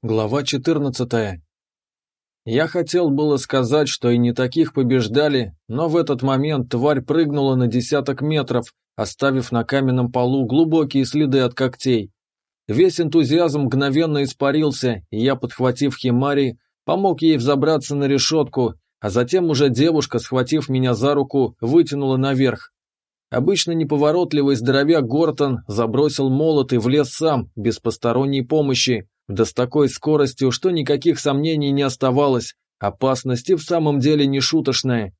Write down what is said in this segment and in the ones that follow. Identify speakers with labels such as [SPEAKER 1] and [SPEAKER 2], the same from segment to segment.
[SPEAKER 1] Глава 14. Я хотел было сказать, что и не таких побеждали, но в этот момент тварь прыгнула на десяток метров, оставив на каменном полу глубокие следы от когтей. Весь энтузиазм мгновенно испарился, и я, подхватив Химари, помог ей взобраться на решетку, а затем уже девушка, схватив меня за руку, вытянула наверх. Обычно неповоротливый здоровяк Гортон забросил молот и влез сам, без посторонней помощи, да с такой скоростью, что никаких сомнений не оставалось, опасность и в самом деле не шуточная.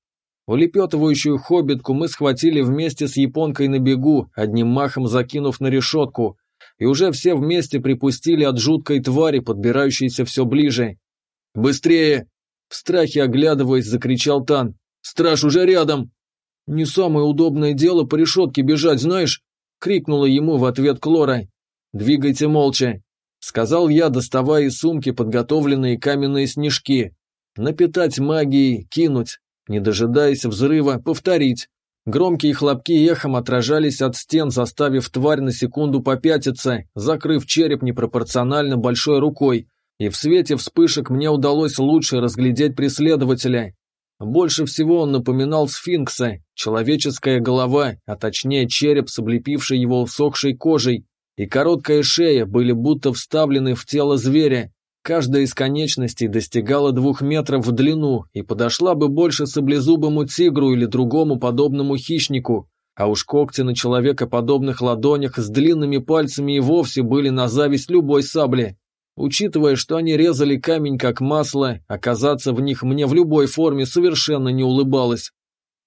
[SPEAKER 1] Улепетывающую хоббитку мы схватили вместе с японкой на бегу, одним махом закинув на решетку, и уже все вместе припустили от жуткой твари, подбирающейся все ближе. «Быстрее!» В страхе оглядываясь, закричал Тан. «Страж уже рядом!» «Не самое удобное дело по решетке бежать, знаешь?» Крикнула ему в ответ Клора. «Двигайте молча!» Сказал я, доставая из сумки подготовленные каменные снежки. Напитать магией, кинуть, не дожидаясь взрыва, повторить. Громкие хлопки эхом отражались от стен, заставив тварь на секунду попятиться, закрыв череп непропорционально большой рукой, и в свете вспышек мне удалось лучше разглядеть преследователя. Больше всего он напоминал сфинкса, человеческая голова, а точнее череп с облепившей его усохшей кожей, и короткая шея были будто вставлены в тело зверя. Каждая из конечностей достигала двух метров в длину и подошла бы больше саблезубому тигру или другому подобному хищнику, а уж когти на человекоподобных ладонях с длинными пальцами и вовсе были на зависть любой сабли. Учитывая, что они резали камень как масло, оказаться в них мне в любой форме совершенно не улыбалось.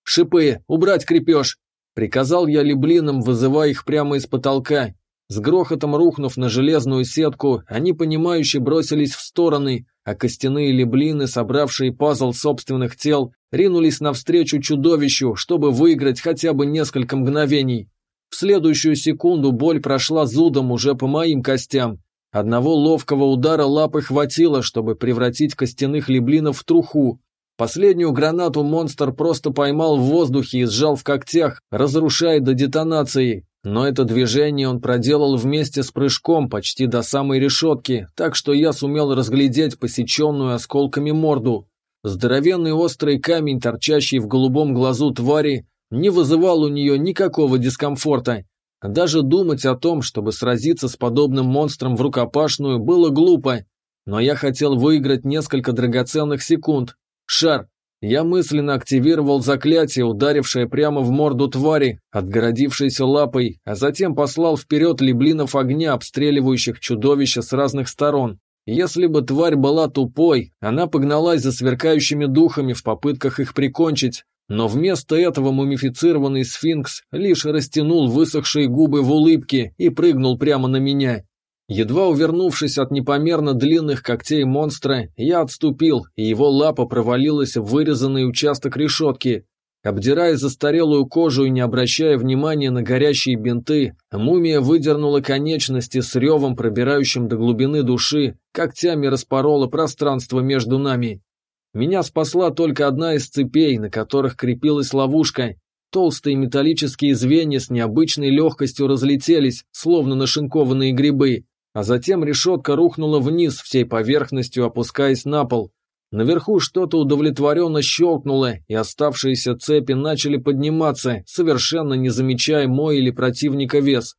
[SPEAKER 1] «Шипы! Убрать крепеж!» Приказал я леблинам, вызывая их прямо из потолка, с грохотом рухнув на железную сетку, они понимающе бросились в стороны, а костяные леблины, собравшие пазл собственных тел, ринулись навстречу чудовищу, чтобы выиграть хотя бы несколько мгновений. В следующую секунду боль прошла зудом уже по моим костям. Одного ловкого удара лапы хватило, чтобы превратить костяных леблинов в труху. Последнюю гранату монстр просто поймал в воздухе и сжал в когтях, разрушая до детонации, но это движение он проделал вместе с прыжком почти до самой решетки, так что я сумел разглядеть посеченную осколками морду. Здоровенный острый камень, торчащий в голубом глазу твари, не вызывал у нее никакого дискомфорта. Даже думать о том, чтобы сразиться с подобным монстром в рукопашную, было глупо. Но я хотел выиграть несколько драгоценных секунд. Шар, я мысленно активировал заклятие, ударившее прямо в морду твари, отгородившейся лапой, а затем послал вперед леблинов огня, обстреливающих чудовища с разных сторон. Если бы тварь была тупой, она погналась за сверкающими духами в попытках их прикончить, но вместо этого мумифицированный сфинкс лишь растянул высохшие губы в улыбке и прыгнул прямо на меня. Едва увернувшись от непомерно длинных когтей монстра, я отступил, и его лапа провалилась в вырезанный участок решетки. Обдирая застарелую кожу и не обращая внимания на горящие бинты, мумия выдернула конечности с ревом, пробирающим до глубины души, когтями распорола пространство между нами. Меня спасла только одна из цепей, на которых крепилась ловушка. Толстые металлические звенья с необычной легкостью разлетелись, словно нашинкованные грибы а затем решетка рухнула вниз всей поверхностью, опускаясь на пол. Наверху что-то удовлетворенно щелкнуло, и оставшиеся цепи начали подниматься, совершенно не замечая мой или противника вес.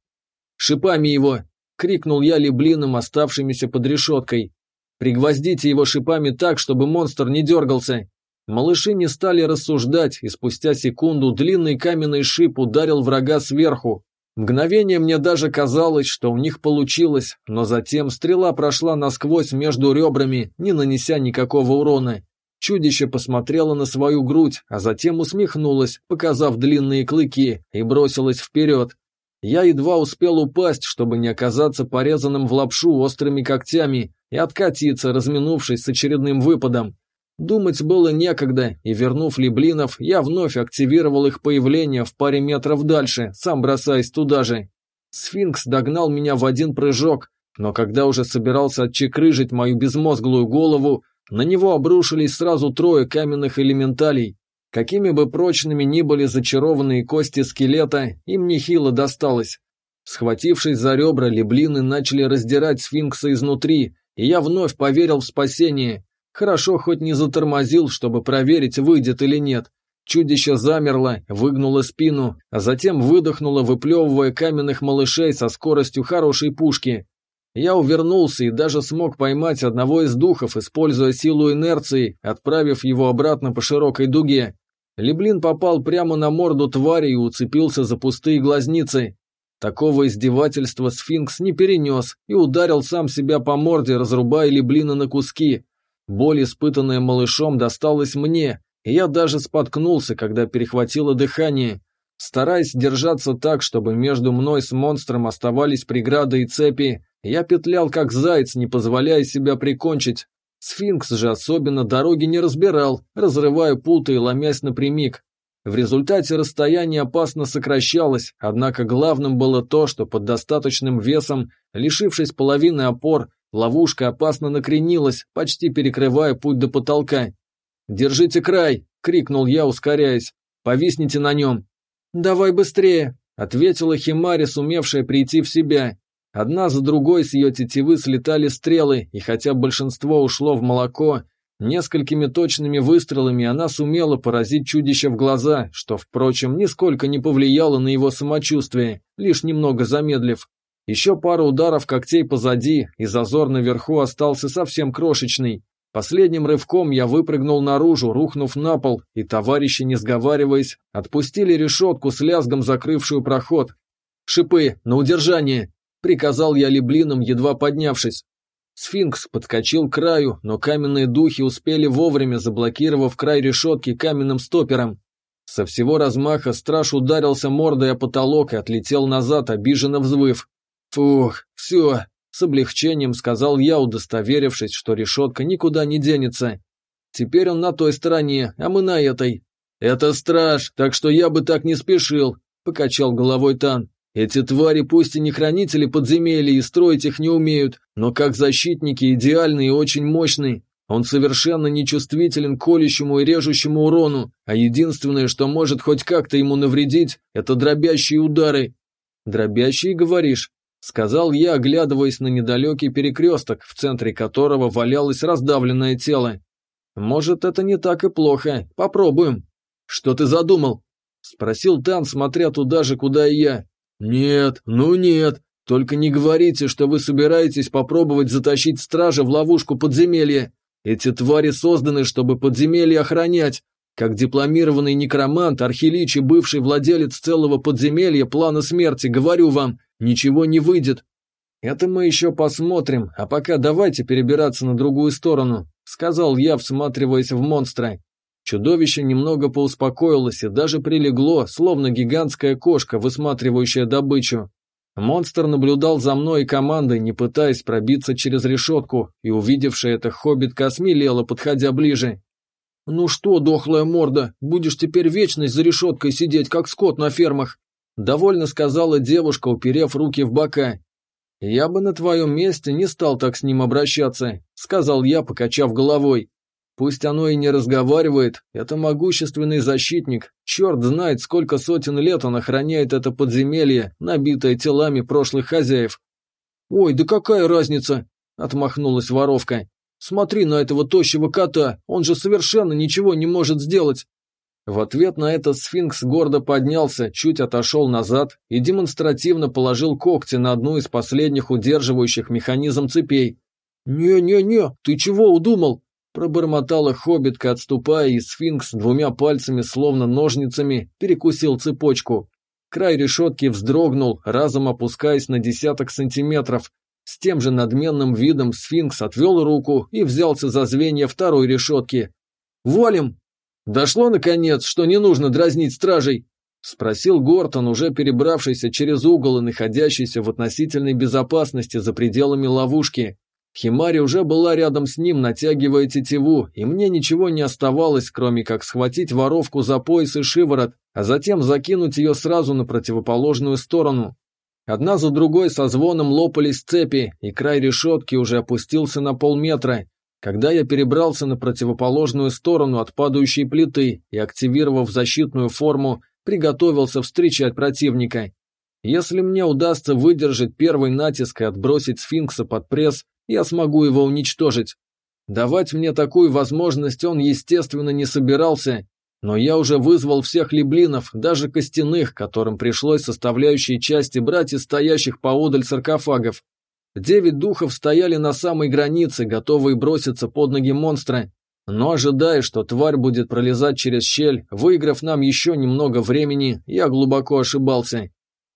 [SPEAKER 1] «Шипами его!» — крикнул я леблином, оставшимися под решеткой. «Пригвоздите его шипами так, чтобы монстр не дергался!» Малыши не стали рассуждать, и спустя секунду длинный каменный шип ударил врага сверху, Мгновение мне даже казалось, что у них получилось, но затем стрела прошла насквозь между ребрами, не нанеся никакого урона. Чудище посмотрело на свою грудь, а затем усмехнулось, показав длинные клыки, и бросилось вперед. Я едва успел упасть, чтобы не оказаться порезанным в лапшу острыми когтями и откатиться, разминувшись с очередным выпадом. Думать было некогда, и вернув леблинов, я вновь активировал их появление в паре метров дальше, сам бросаясь туда же. Сфинкс догнал меня в один прыжок, но когда уже собирался отчекрыжить мою безмозглую голову, на него обрушились сразу трое каменных элементалей. Какими бы прочными ни были зачарованные кости скелета, им нехило досталось. Схватившись за ребра, леблины начали раздирать сфинкса изнутри, и я вновь поверил в спасение. Хорошо хоть не затормозил, чтобы проверить, выйдет или нет. Чудище замерло, выгнуло спину, а затем выдохнуло, выплевывая каменных малышей со скоростью хорошей пушки. Я увернулся и даже смог поймать одного из духов, используя силу инерции, отправив его обратно по широкой дуге. Леблин попал прямо на морду твари и уцепился за пустые глазницы. Такого издевательства сфинкс не перенес и ударил сам себя по морде, разрубая Леблина на куски. Боль, испытанная малышом, досталась мне, и я даже споткнулся, когда перехватило дыхание. Стараясь держаться так, чтобы между мной с монстром оставались преграды и цепи, я петлял как заяц, не позволяя себя прикончить. Сфинкс же особенно дороги не разбирал, разрывая путы и ломясь напрямик. В результате расстояние опасно сокращалось, однако главным было то, что под достаточным весом, лишившись половины опор, ловушка опасно накренилась, почти перекрывая путь до потолка. «Держите край!» — крикнул я, ускоряясь. «Повисните на нем!» «Давай быстрее!» — ответила Химари, сумевшая прийти в себя. Одна за другой с ее тетивы слетали стрелы, и хотя большинство ушло в молоко, несколькими точными выстрелами она сумела поразить чудище в глаза, что, впрочем, нисколько не повлияло на его самочувствие, лишь немного замедлив. Еще пара ударов когтей позади, и зазор наверху остался совсем крошечный. Последним рывком я выпрыгнул наружу, рухнув на пол, и товарищи, не сговариваясь, отпустили решетку с лязгом, закрывшую проход. «Шипы, на удержание!» — приказал я леблином, едва поднявшись. Сфинкс подскочил к краю, но каменные духи успели вовремя, заблокировав край решетки каменным стопером. Со всего размаха страж ударился мордой о потолок и отлетел назад, обиженно взвыв. «Фух, все, с облегчением сказал я, удостоверившись, что решетка никуда не денется. Теперь он на той стороне, а мы на этой. Это страж, так что я бы так не спешил, покачал головой Тан. Эти твари пусть и не хранители подземелья и строить их не умеют, но как защитники идеальные и очень мощные. Он совершенно нечувствителен к колющему и режущему урону, а единственное, что может хоть как-то ему навредить, это дробящие удары. Дробящие, говоришь? Сказал я, оглядываясь на недалекий перекресток, в центре которого валялось раздавленное тело. «Может, это не так и плохо. Попробуем». «Что ты задумал?» Спросил Тан, смотря туда же, куда и я. «Нет, ну нет. Только не говорите, что вы собираетесь попробовать затащить стража в ловушку подземелья. Эти твари созданы, чтобы подземелье охранять. Как дипломированный некромант, архилич и бывший владелец целого подземелья плана смерти, говорю вам, Ничего не выйдет. Это мы еще посмотрим, а пока давайте перебираться на другую сторону, сказал я, всматриваясь в монстра. Чудовище немного поуспокоилось и даже прилегло, словно гигантская кошка, высматривающая добычу. Монстр наблюдал за мной и командой, не пытаясь пробиться через решетку, и увидевшая это хоббитка осмелела, подходя ближе. «Ну что, дохлая морда, будешь теперь вечность за решеткой сидеть, как скот на фермах?» Довольно сказала девушка, уперев руки в бока. «Я бы на твоем месте не стал так с ним обращаться», сказал я, покачав головой. «Пусть оно и не разговаривает, это могущественный защитник. Черт знает, сколько сотен лет он охраняет это подземелье, набитое телами прошлых хозяев». «Ой, да какая разница?» – отмахнулась воровка. «Смотри на этого тощего кота, он же совершенно ничего не может сделать. В ответ на это сфинкс гордо поднялся, чуть отошел назад и демонстративно положил когти на одну из последних удерживающих механизм цепей. «Не-не-не, ты чего удумал?» Пробормотала хоббитка, отступая, и сфинкс двумя пальцами, словно ножницами, перекусил цепочку. Край решетки вздрогнул, разом опускаясь на десяток сантиметров. С тем же надменным видом сфинкс отвел руку и взялся за звенья второй решетки. «Валим!» «Дошло, наконец, что не нужно дразнить стражей?» – спросил Гортон, уже перебравшийся через угол и находящийся в относительной безопасности за пределами ловушки. Химари уже была рядом с ним, натягивая тетиву, и мне ничего не оставалось, кроме как схватить воровку за пояс и шиворот, а затем закинуть ее сразу на противоположную сторону. Одна за другой со звоном лопались цепи, и край решетки уже опустился на полметра, когда я перебрался на противоположную сторону от падающей плиты и, активировав защитную форму, приготовился встречать противника. Если мне удастся выдержать первый натиск и отбросить сфинкса под пресс, я смогу его уничтожить. Давать мне такую возможность он, естественно, не собирался, но я уже вызвал всех леблинов, даже костяных, которым пришлось составляющие части брать из стоящих поодаль саркофагов. Девять духов стояли на самой границе, готовые броситься под ноги монстра, но ожидая, что тварь будет пролезать через щель, выиграв нам еще немного времени, я глубоко ошибался.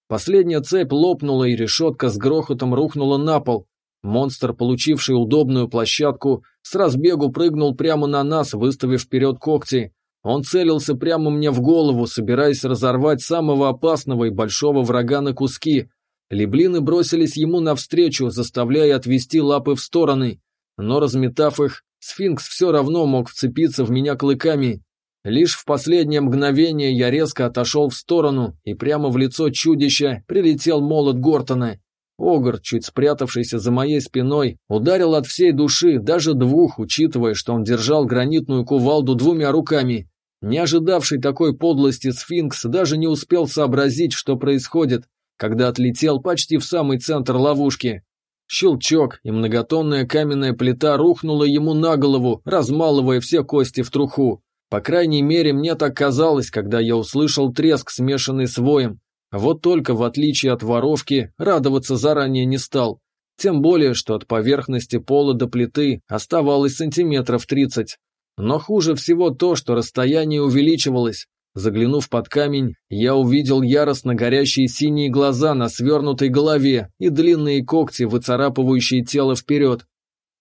[SPEAKER 1] Последняя цепь лопнула, и решетка с грохотом рухнула на пол. Монстр, получивший удобную площадку, с разбегу прыгнул прямо на нас, выставив вперед когти. Он целился прямо мне в голову, собираясь разорвать самого опасного и большого врага на куски. Леблины бросились ему навстречу, заставляя отвести лапы в стороны. Но разметав их, сфинкс все равно мог вцепиться в меня клыками. Лишь в последнее мгновение я резко отошел в сторону, и прямо в лицо чудища прилетел молот Гортона. Огр, чуть спрятавшийся за моей спиной, ударил от всей души, даже двух, учитывая, что он держал гранитную кувалду двумя руками. Не ожидавший такой подлости сфинкс даже не успел сообразить, что происходит, когда отлетел почти в самый центр ловушки. Щелчок, и многотонная каменная плита рухнула ему на голову, размалывая все кости в труху. По крайней мере, мне так казалось, когда я услышал треск, смешанный с воем. Вот только, в отличие от воровки, радоваться заранее не стал. Тем более, что от поверхности пола до плиты оставалось сантиметров тридцать. Но хуже всего то, что расстояние увеличивалось. Заглянув под камень, я увидел яростно горящие синие глаза на свернутой голове и длинные когти, выцарапывающие тело вперед.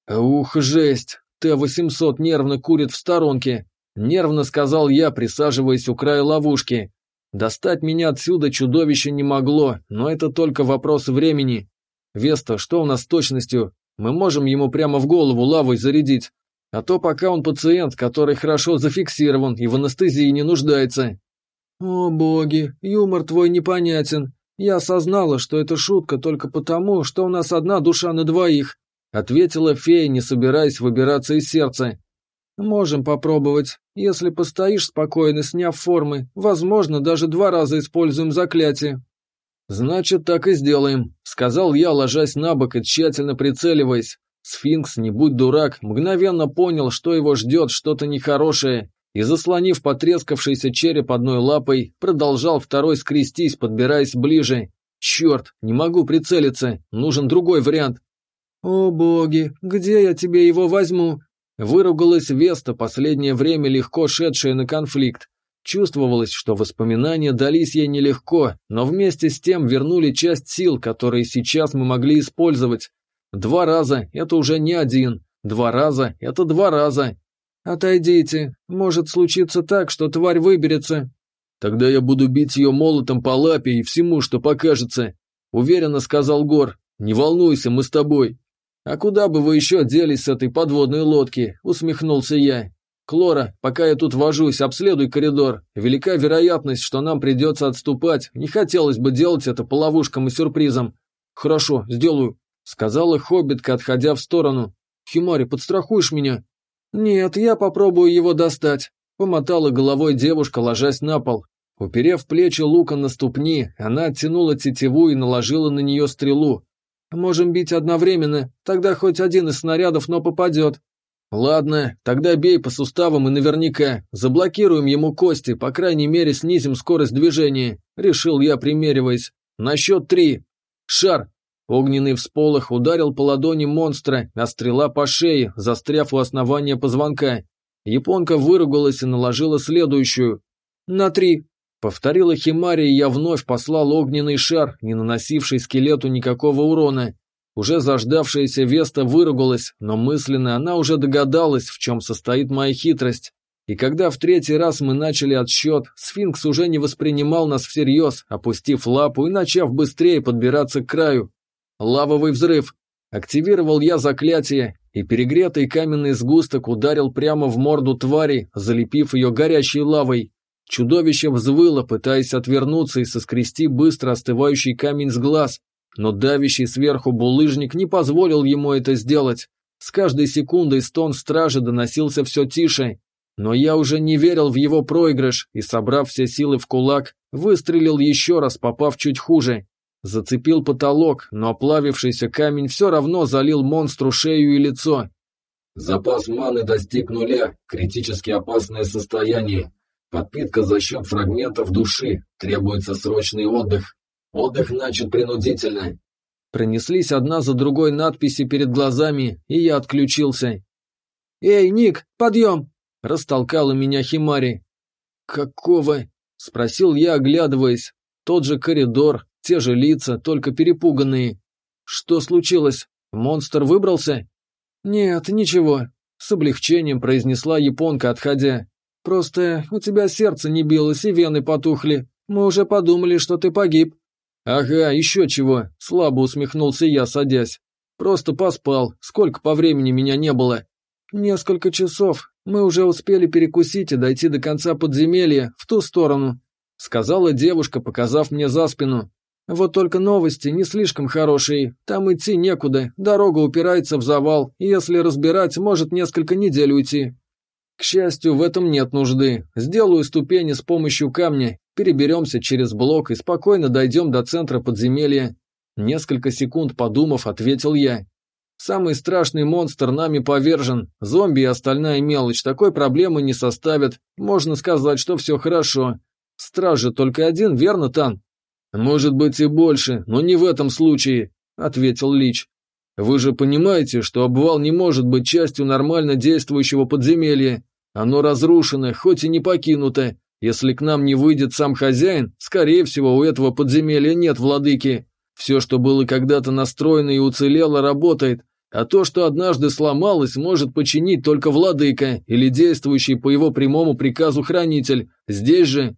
[SPEAKER 1] «Ух, жесть! Т-800 нервно курит в сторонке!» Нервно сказал я, присаживаясь у края ловушки. Достать меня отсюда чудовище не могло, но это только вопрос времени. Веста, что у нас с точностью? Мы можем ему прямо в голову лавой зарядить. А то пока он пациент, который хорошо зафиксирован и в анестезии не нуждается. О боги, юмор твой непонятен. Я осознала, что это шутка только потому, что у нас одна душа на двоих, ответила фея, не собираясь выбираться из сердца. «Можем попробовать. Если постоишь спокойно, сняв формы, возможно, даже два раза используем заклятие». «Значит, так и сделаем», — сказал я, ложась на бок и тщательно прицеливаясь. Сфинкс, не будь дурак, мгновенно понял, что его ждет что-то нехорошее, и, заслонив потрескавшийся череп одной лапой, продолжал второй скрестись, подбираясь ближе. «Черт, не могу прицелиться, нужен другой вариант». «О боги, где я тебе его возьму?» Выругалась Веста, последнее время легко шедшая на конфликт. Чувствовалось, что воспоминания дались ей нелегко, но вместе с тем вернули часть сил, которые сейчас мы могли использовать. Два раза – это уже не один, два раза – это два раза. «Отойдите, может случиться так, что тварь выберется». «Тогда я буду бить ее молотом по лапе и всему, что покажется», – уверенно сказал Гор. «Не волнуйся, мы с тобой». «А куда бы вы еще делись с этой подводной лодки?» – усмехнулся я. «Клора, пока я тут вожусь, обследуй коридор. Велика вероятность, что нам придется отступать. Не хотелось бы делать это по ловушкам и сюрпризам». «Хорошо, сделаю», – сказала хоббитка, отходя в сторону. «Химари, подстрахуешь меня?» «Нет, я попробую его достать», – помотала головой девушка, ложась на пол. Уперев плечи лука на ступни, она оттянула тетиву и наложила на нее стрелу. Можем бить одновременно, тогда хоть один из снарядов, но попадет. Ладно, тогда бей по суставам и наверняка. Заблокируем ему кости, по крайней мере снизим скорость движения. Решил я, примериваясь. На счет три. Шар. Огненный всполох ударил по ладони монстра, а стрела по шее, застряв у основания позвонка. Японка выругалась и наложила следующую. На три. Повторила Химари, и я вновь послал огненный шар, не наносивший скелету никакого урона. Уже заждавшаяся Веста выругалась, но мысленно она уже догадалась, в чем состоит моя хитрость. И когда в третий раз мы начали отсчет, сфинкс уже не воспринимал нас всерьез, опустив лапу и начав быстрее подбираться к краю. Лавовый взрыв. Активировал я заклятие, и перегретый каменный сгусток ударил прямо в морду твари, залепив ее горячей лавой. Чудовище взвыло, пытаясь отвернуться и соскрести быстро остывающий камень с глаз, но давящий сверху булыжник не позволил ему это сделать. С каждой секундой стон стражи доносился все тише, но я уже не верил в его проигрыш и, собрав все силы в кулак, выстрелил еще раз, попав чуть хуже. Зацепил потолок, но оплавившийся камень все равно залил монстру шею и лицо.
[SPEAKER 2] Запас маны достиг нуля, критически опасное состояние. Подпитка за счет фрагментов души, требуется срочный отдых. Отдых начат принудительно.
[SPEAKER 1] Пронеслись одна за другой надписи перед глазами, и я отключился. «Эй, Ник, подъем!» – растолкала меня Химари. «Какого?» – спросил я, оглядываясь. Тот же коридор, те же лица, только перепуганные. «Что случилось? Монстр выбрался?» «Нет, ничего», – с облегчением произнесла японка, отходя. «Просто у тебя сердце не билось и вены потухли. Мы уже подумали, что ты погиб». «Ага, еще чего», – слабо усмехнулся я, садясь. «Просто поспал. Сколько по времени меня не было?» «Несколько часов. Мы уже успели перекусить и дойти до конца подземелья, в ту сторону», — сказала девушка, показав мне за спину. «Вот только новости не слишком хорошие. Там идти некуда, дорога упирается в завал, и если разбирать, может несколько недель уйти». «К счастью, в этом нет нужды. Сделаю ступени с помощью камня, переберемся через блок и спокойно дойдем до центра подземелья». Несколько секунд подумав, ответил я. Самый страшный монстр нами повержен. Зомби и остальная мелочь такой проблемы не составят. Можно сказать, что все хорошо. Страж же только один, верно, Тан? Может быть и больше, но не в этом случае, ответил Лич. Вы же понимаете, что обвал не может быть частью нормально действующего подземелья. Оно разрушено, хоть и не покинуто. Если к нам не выйдет сам хозяин, скорее всего, у этого подземелья нет владыки. Все, что было когда-то настроено и уцелело, работает, а то, что однажды сломалось, может починить только владыка или действующий по его прямому приказу хранитель. Здесь же...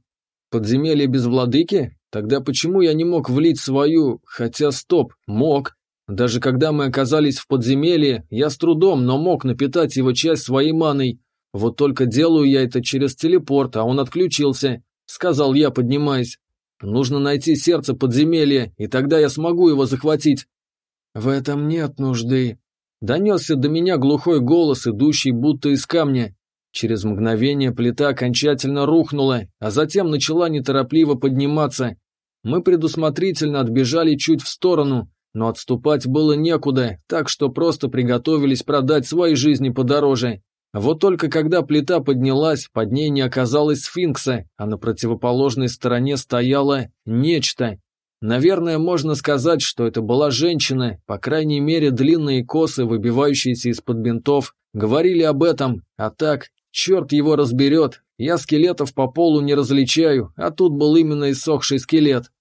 [SPEAKER 1] Подземелье без владыки? Тогда почему я не мог влить свою... Хотя стоп, мог. Даже когда мы оказались в подземелье, я с трудом, но мог напитать его часть своей маной. Вот только делаю я это через телепорт, а он отключился, сказал я, поднимаясь. Нужно найти сердце подземелья, и тогда я смогу его захватить. В этом нет нужды. Донесся до меня глухой голос, идущий будто из камня. Через мгновение плита окончательно рухнула, а затем начала неторопливо подниматься. Мы предусмотрительно отбежали чуть в сторону, но отступать было некуда, так что просто приготовились продать свои жизни подороже. Вот только когда плита поднялась, под ней не оказалось сфинкса, а на противоположной стороне стояло нечто. Наверное, можно сказать, что это была женщина, по крайней мере, длинные косы, выбивающиеся из-под бинтов, говорили об этом, а так, черт его разберет, я скелетов по полу не различаю, а тут был именно иссохший скелет.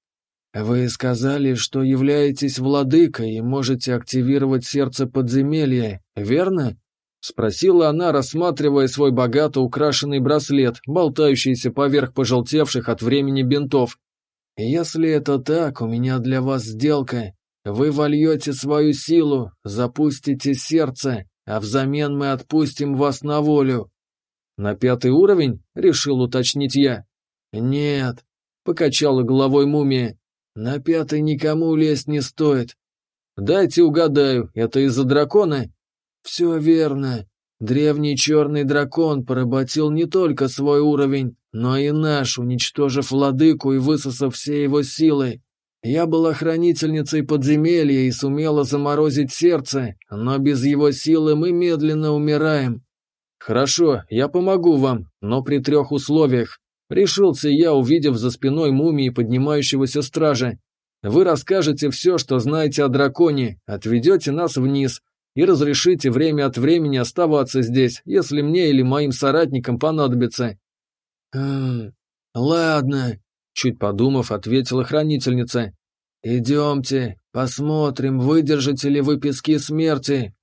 [SPEAKER 1] «Вы сказали, что являетесь владыкой и можете активировать сердце подземелья, верно?» Спросила она, рассматривая свой богато украшенный браслет, болтающийся поверх пожелтевших от времени бинтов. «Если это так, у меня для вас сделка. Вы вольете свою силу, запустите сердце, а взамен мы отпустим вас на волю». «На пятый уровень?» — решил уточнить я. «Нет», — покачала головой мумия. «На пятый никому лезть не стоит». «Дайте угадаю, это из-за дракона?» «Все верно. Древний черный дракон поработил не только свой уровень, но и наш, уничтожив владыку и высосав все его силы. Я была хранительницей подземелья и сумела заморозить сердце, но без его силы мы медленно умираем. Хорошо, я помогу вам, но при трех условиях. Решился я, увидев за спиной мумии поднимающегося стража. Вы расскажете все, что знаете о драконе, отведете нас вниз, и разрешите время от времени оставаться здесь, если мне или моим соратникам понадобится». «Эм, ладно», — чуть подумав, ответила хранительница. «Идемте, посмотрим, выдержите ли вы пески смерти,